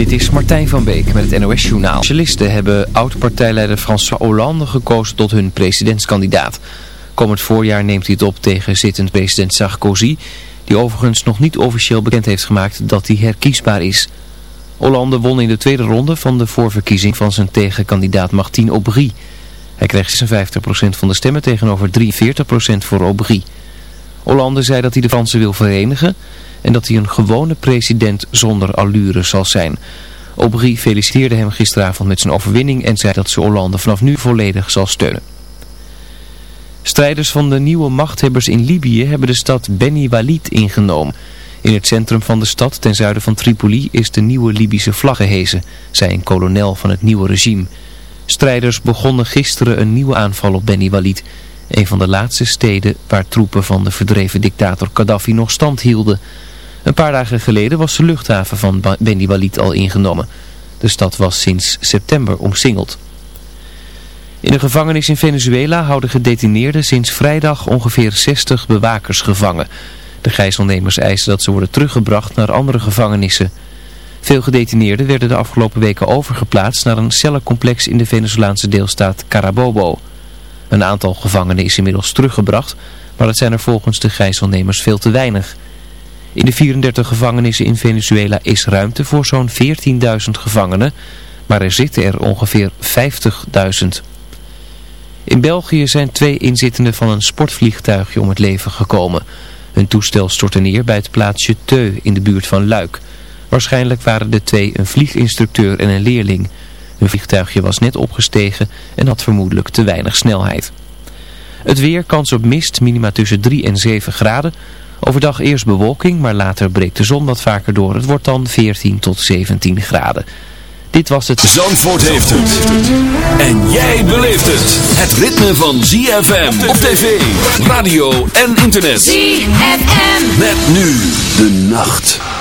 Dit is Martijn van Beek met het NOS Journaal. Socialisten hebben oud-partijleider François Hollande gekozen tot hun presidentskandidaat. Komend voorjaar neemt hij het op tegen zittend president Sarkozy... die overigens nog niet officieel bekend heeft gemaakt dat hij herkiesbaar is. Hollande won in de tweede ronde van de voorverkiezing van zijn tegenkandidaat Martine Aubry. Hij kreeg 56% van de stemmen tegenover 43% voor Aubry. Hollande zei dat hij de Fransen wil verenigen en dat hij een gewone president zonder allure zal zijn. Aubry feliciteerde hem gisteravond met zijn overwinning en zei dat ze Hollande vanaf nu volledig zal steunen. Strijders van de nieuwe machthebbers in Libië hebben de stad Beni Walid ingenomen. In het centrum van de stad, ten zuiden van Tripoli, is de nieuwe Libische vlag gehezen, zei een kolonel van het nieuwe regime. Strijders begonnen gisteren een nieuwe aanval op Beni Walid, een van de laatste steden waar troepen van de verdreven dictator Gaddafi nog stand hielden. Een paar dagen geleden was de luchthaven van Beni Walid al ingenomen. De stad was sinds september omsingeld. In een gevangenis in Venezuela houden gedetineerden sinds vrijdag ongeveer 60 bewakers gevangen. De gijzelnemers eisen dat ze worden teruggebracht naar andere gevangenissen. Veel gedetineerden werden de afgelopen weken overgeplaatst naar een cellencomplex in de Venezolaanse deelstaat Carabobo. Een aantal gevangenen is inmiddels teruggebracht, maar dat zijn er volgens de gijzelnemers veel te weinig. In de 34 gevangenissen in Venezuela is ruimte voor zo'n 14.000 gevangenen, maar er zitten er ongeveer 50.000. In België zijn twee inzittenden van een sportvliegtuigje om het leven gekomen. Hun toestel stortte neer bij het plaatsje Teu in de buurt van Luik. Waarschijnlijk waren de twee een vlieginstructeur en een leerling. Hun vliegtuigje was net opgestegen en had vermoedelijk te weinig snelheid. Het weer, kans op mist, minima tussen 3 en 7 graden. Overdag eerst bewolking, maar later breekt de zon wat vaker door. Het wordt dan 14 tot 17 graden. Dit was het... Zandvoort heeft het. En jij beleeft het. Het ritme van ZFM op tv, radio en internet. ZFM. Met nu de nacht.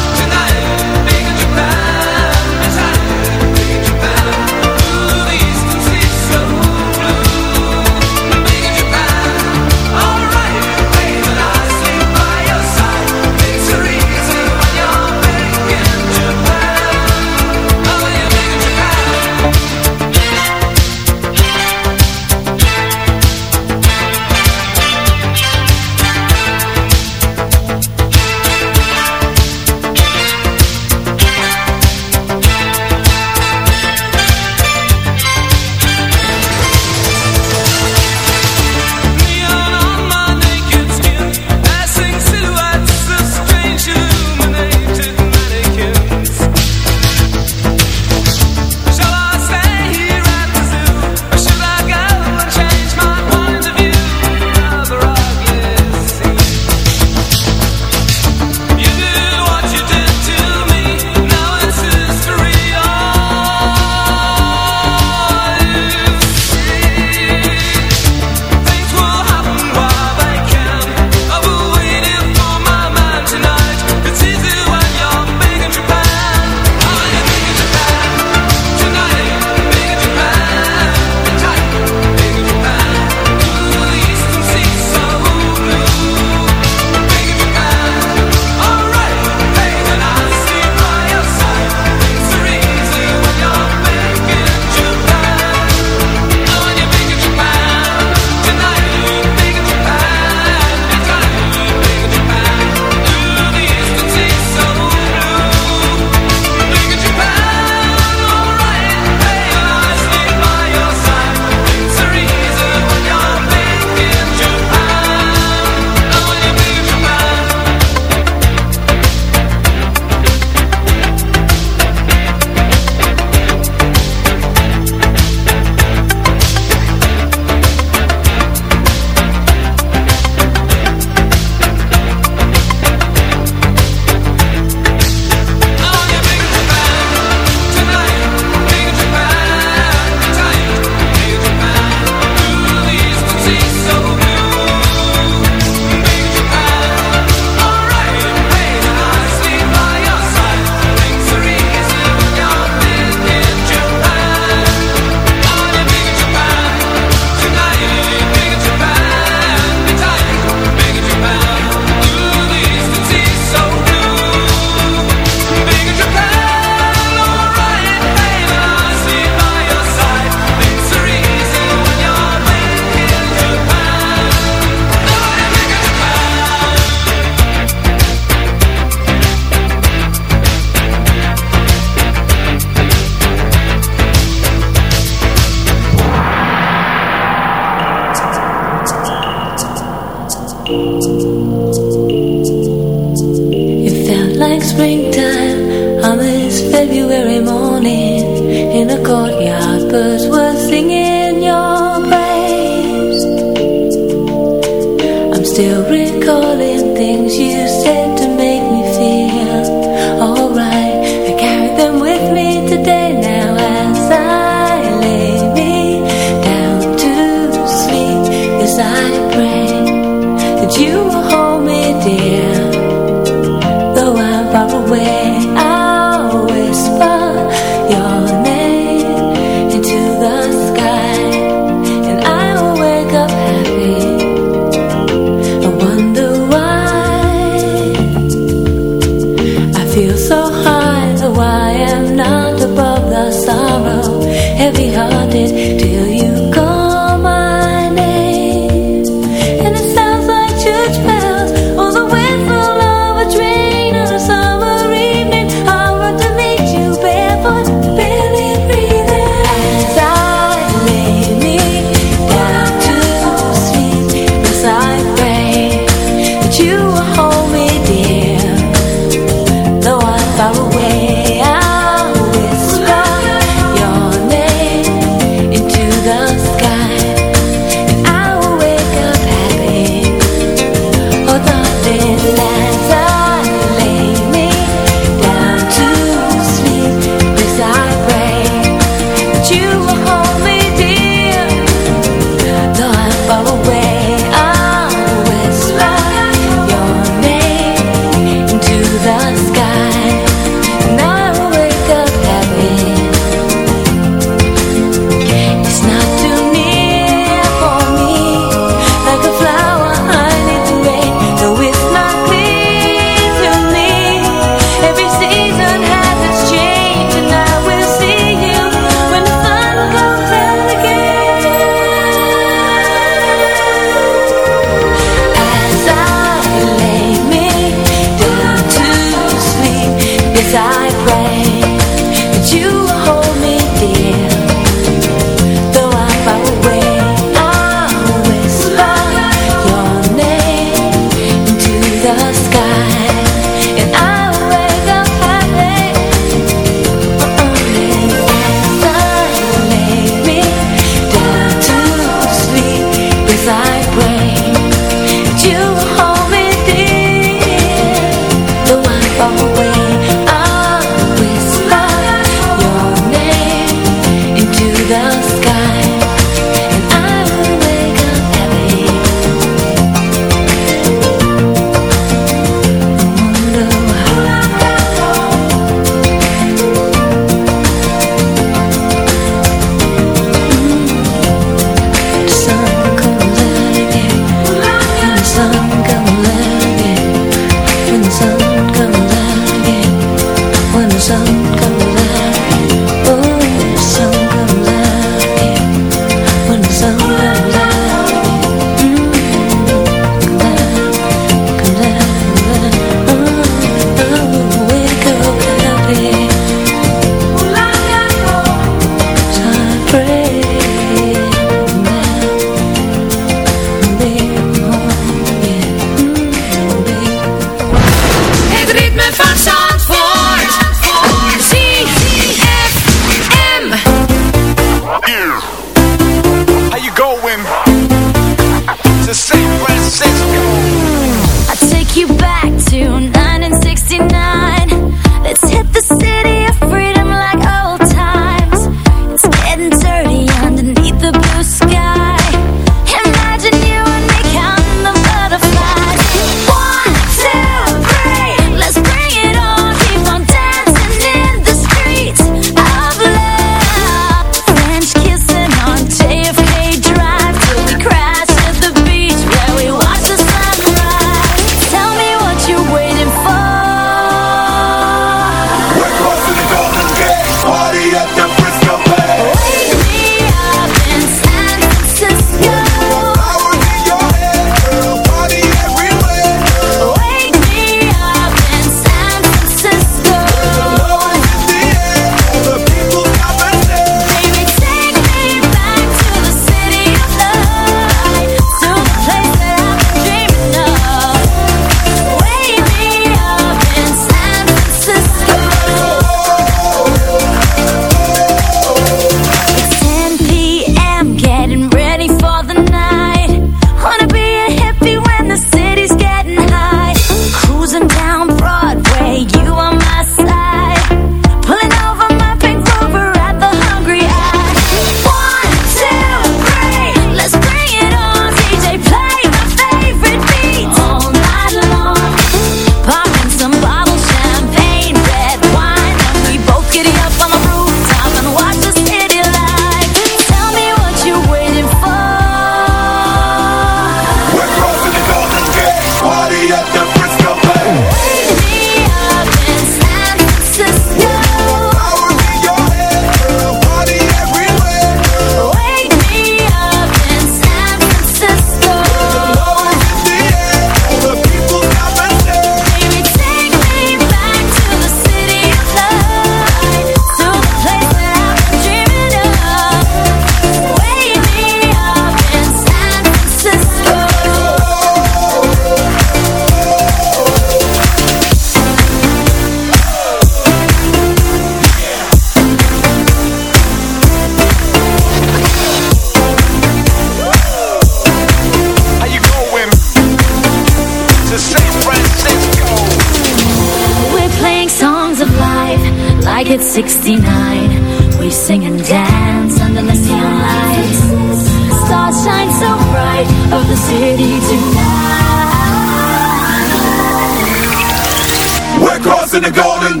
Golden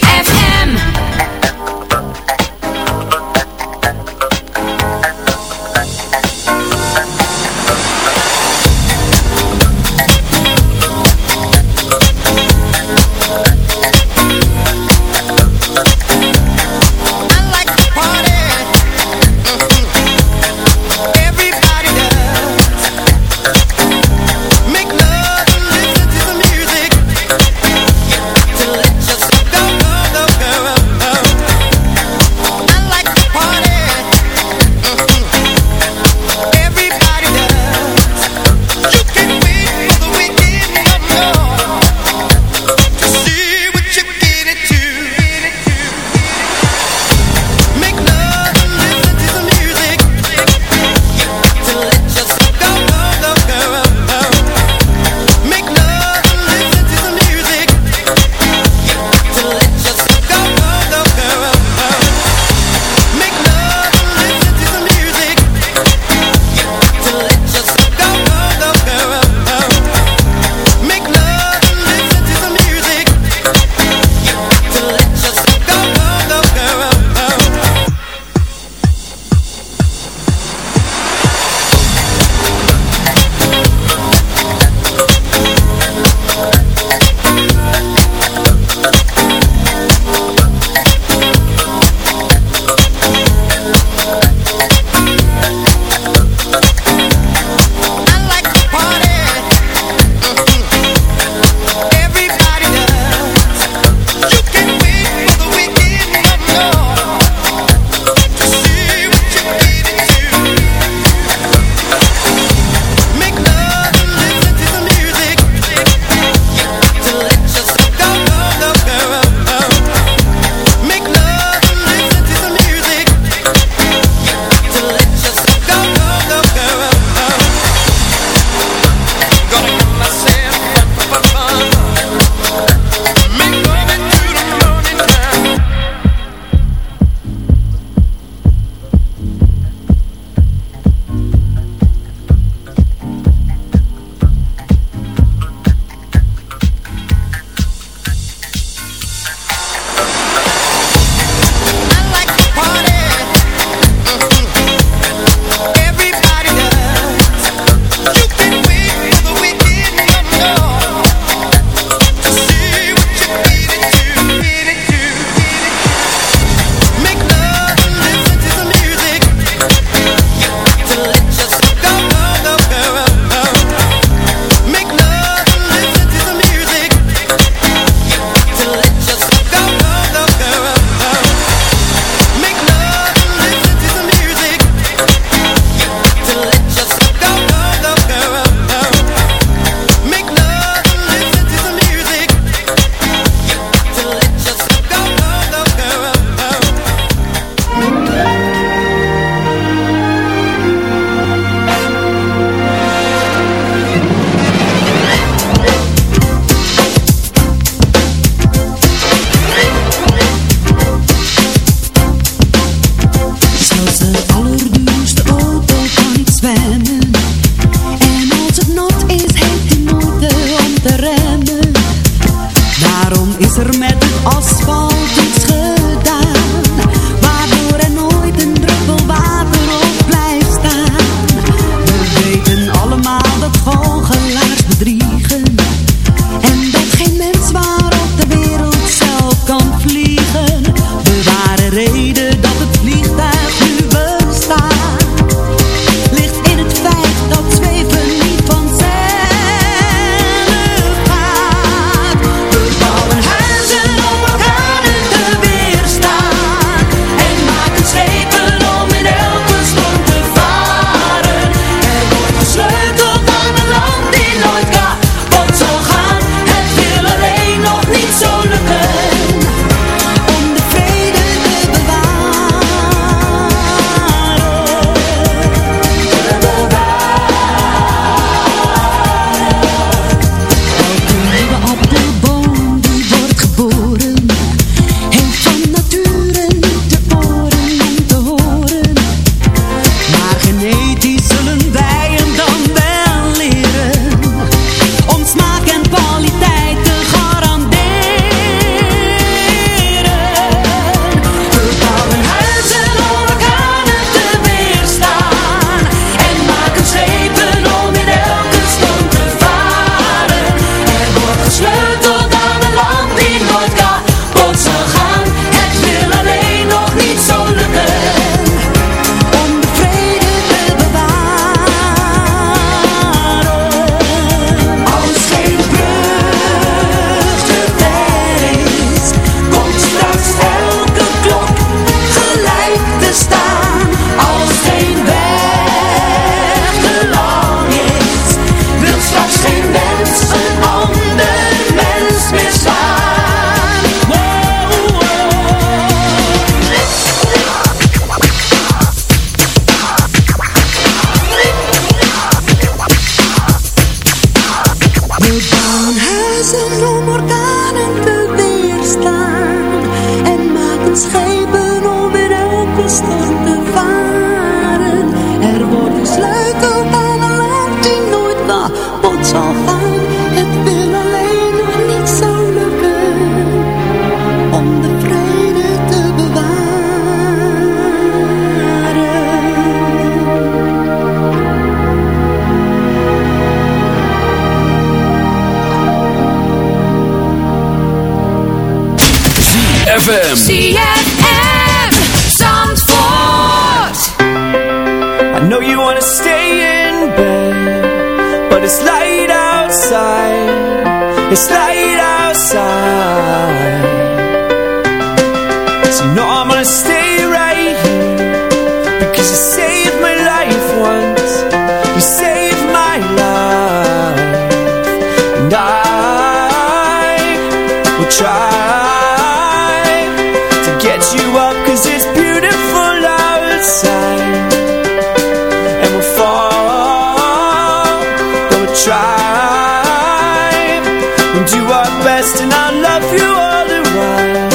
you are best and I'll love you all the while.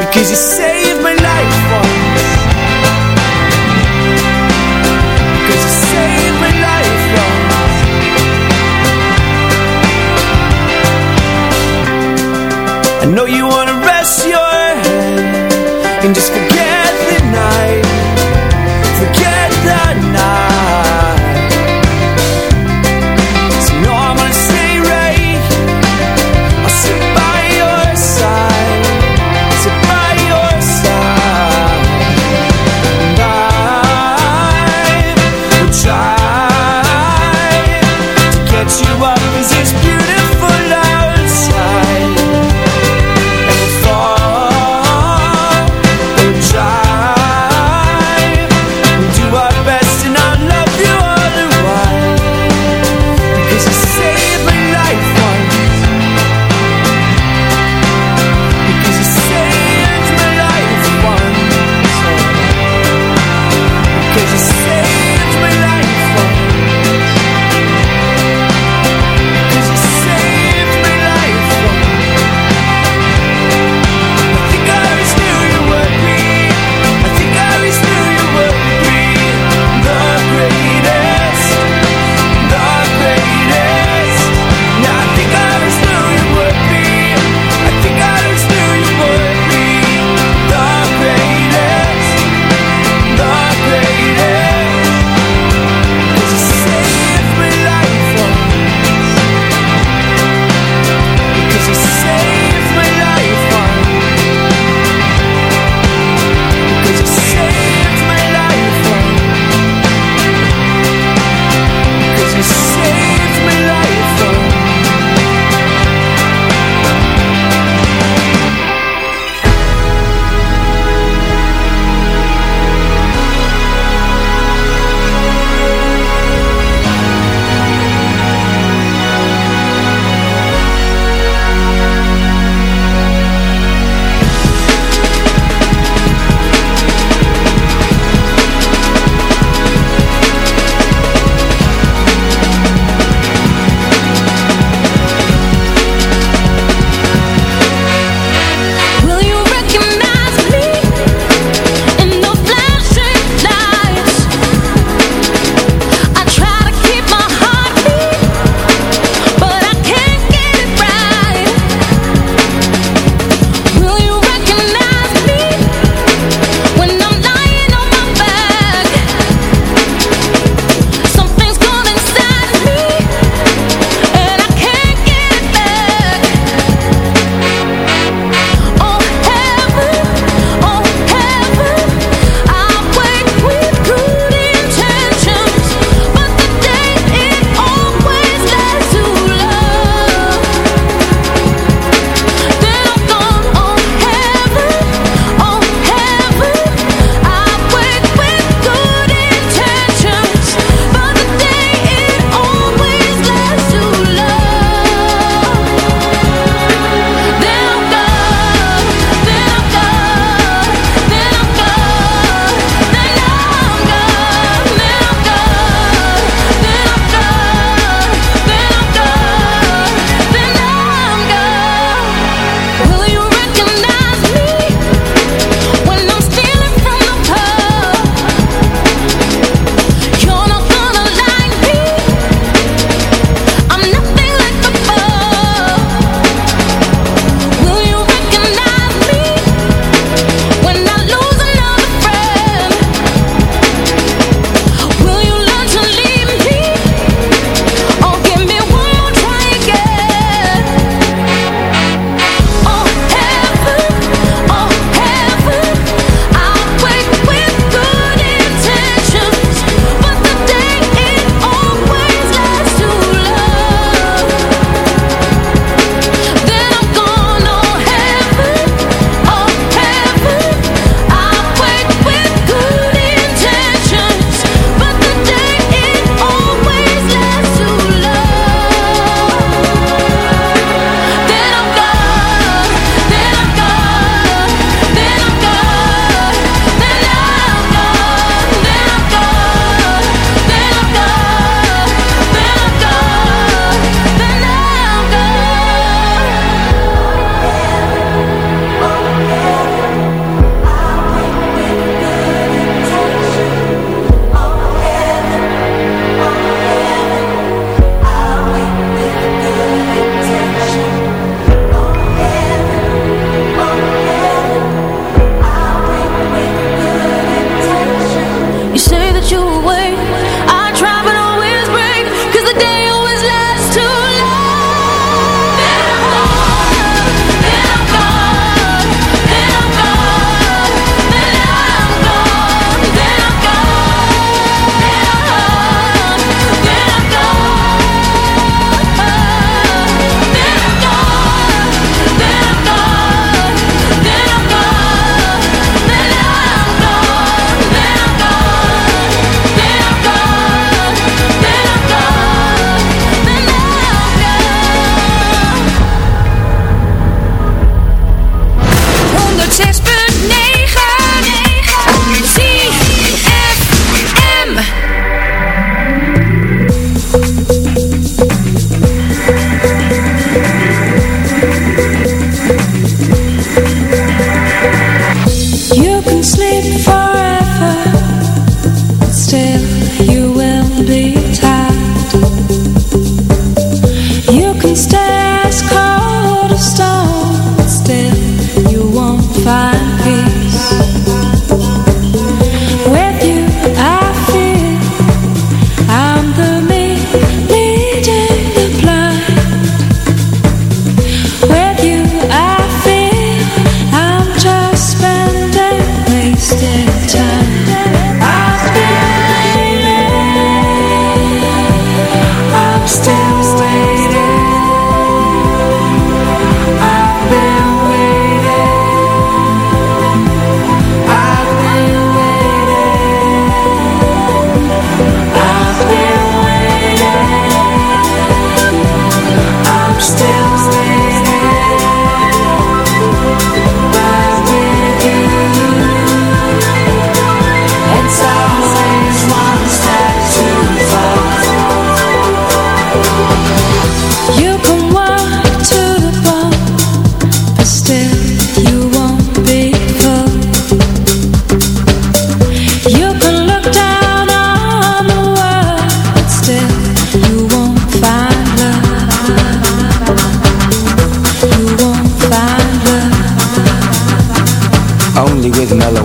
Because you say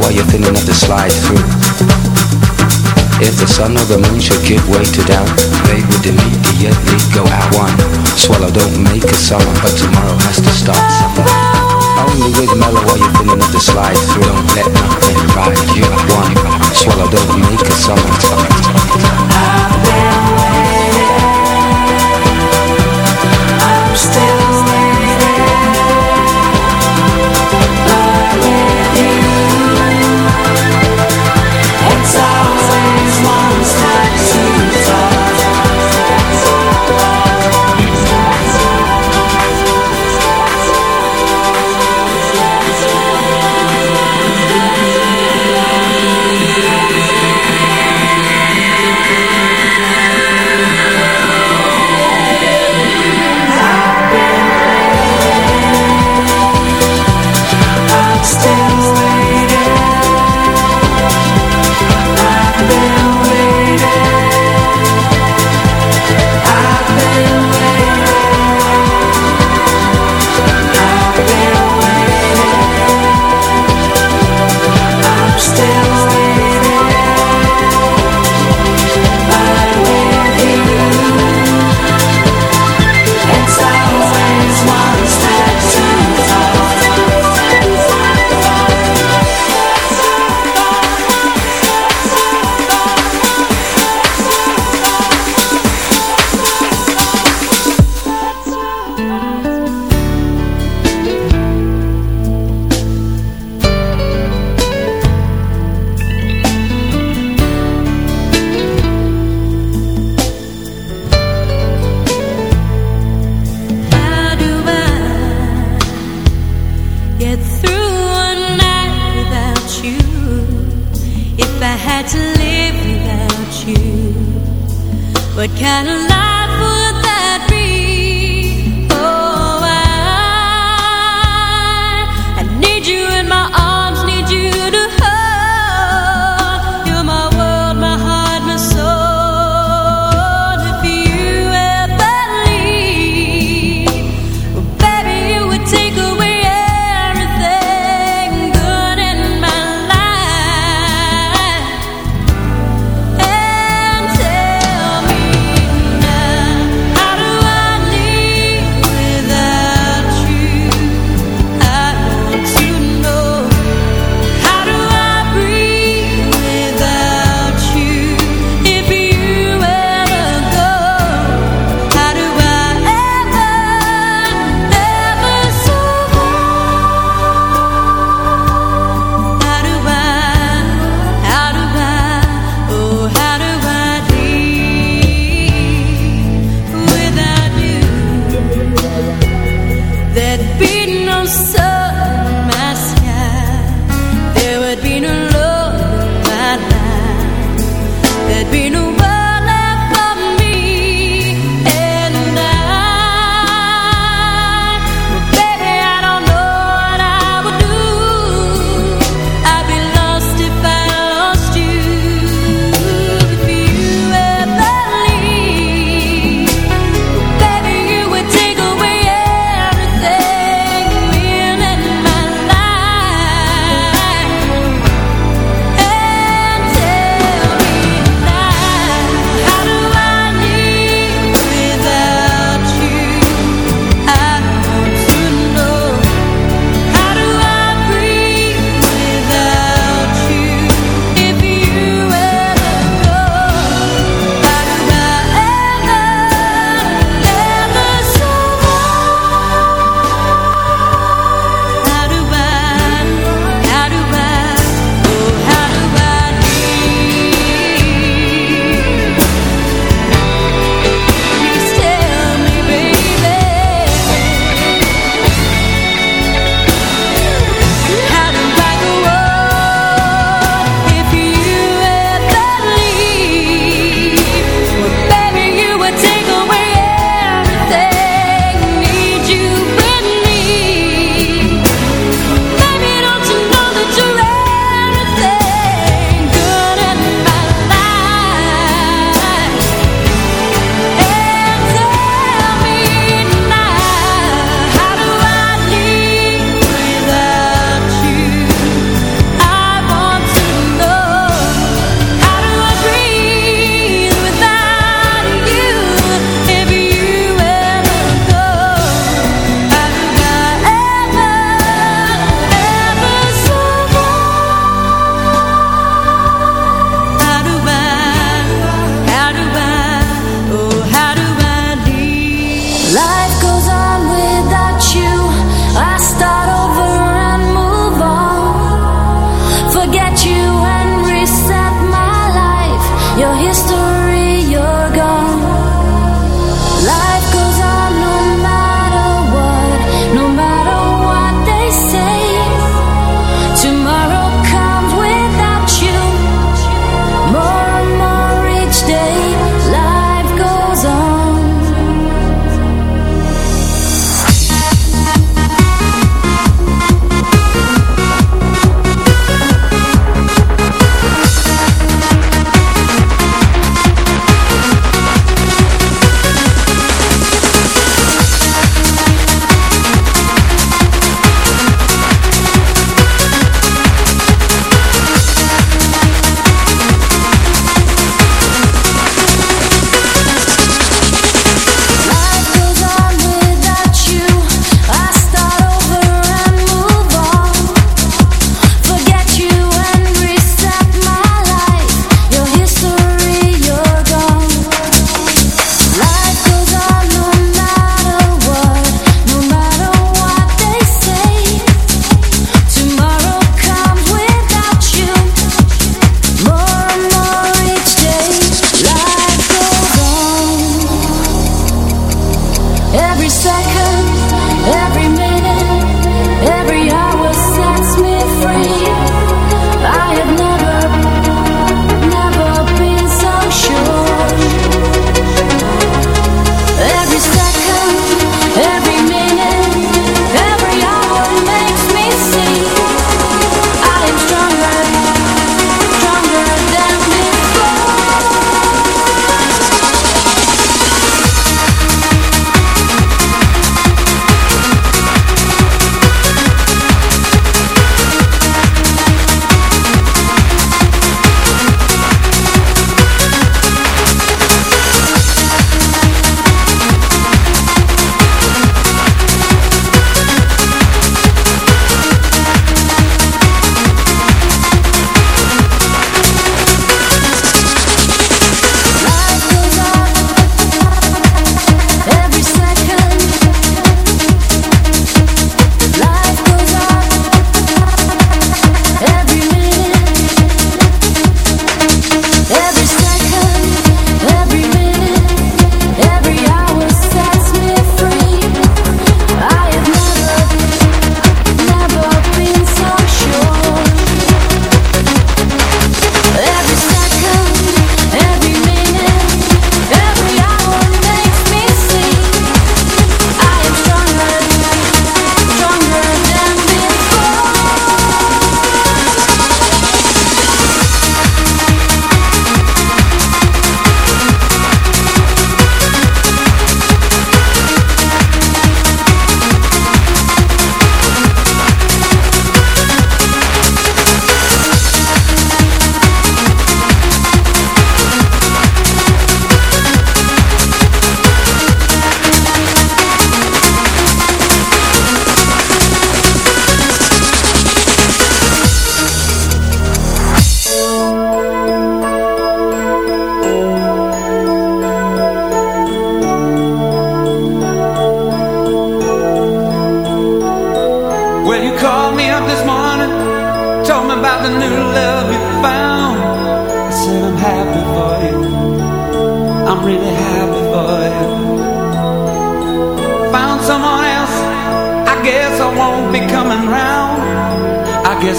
or your thin enough to slide through. If the sun or the moon should give way to doubt, they would immediately go out one. Swallow don't make a summer, but tomorrow has to start somewhere. Only with mellow are you thin enough to slide through. Don't let nothing ride you one. Swallow don't make a summer.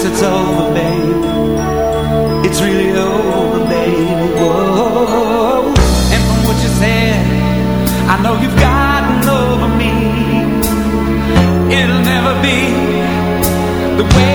Guess it's over, baby It's really over, baby. Whoa. And from what you said I know you've gotten over me. It'll never be the way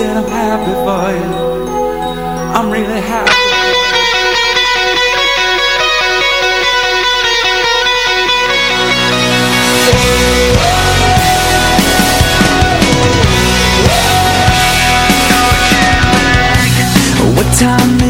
said I'm happy for you. I'm really happy. What time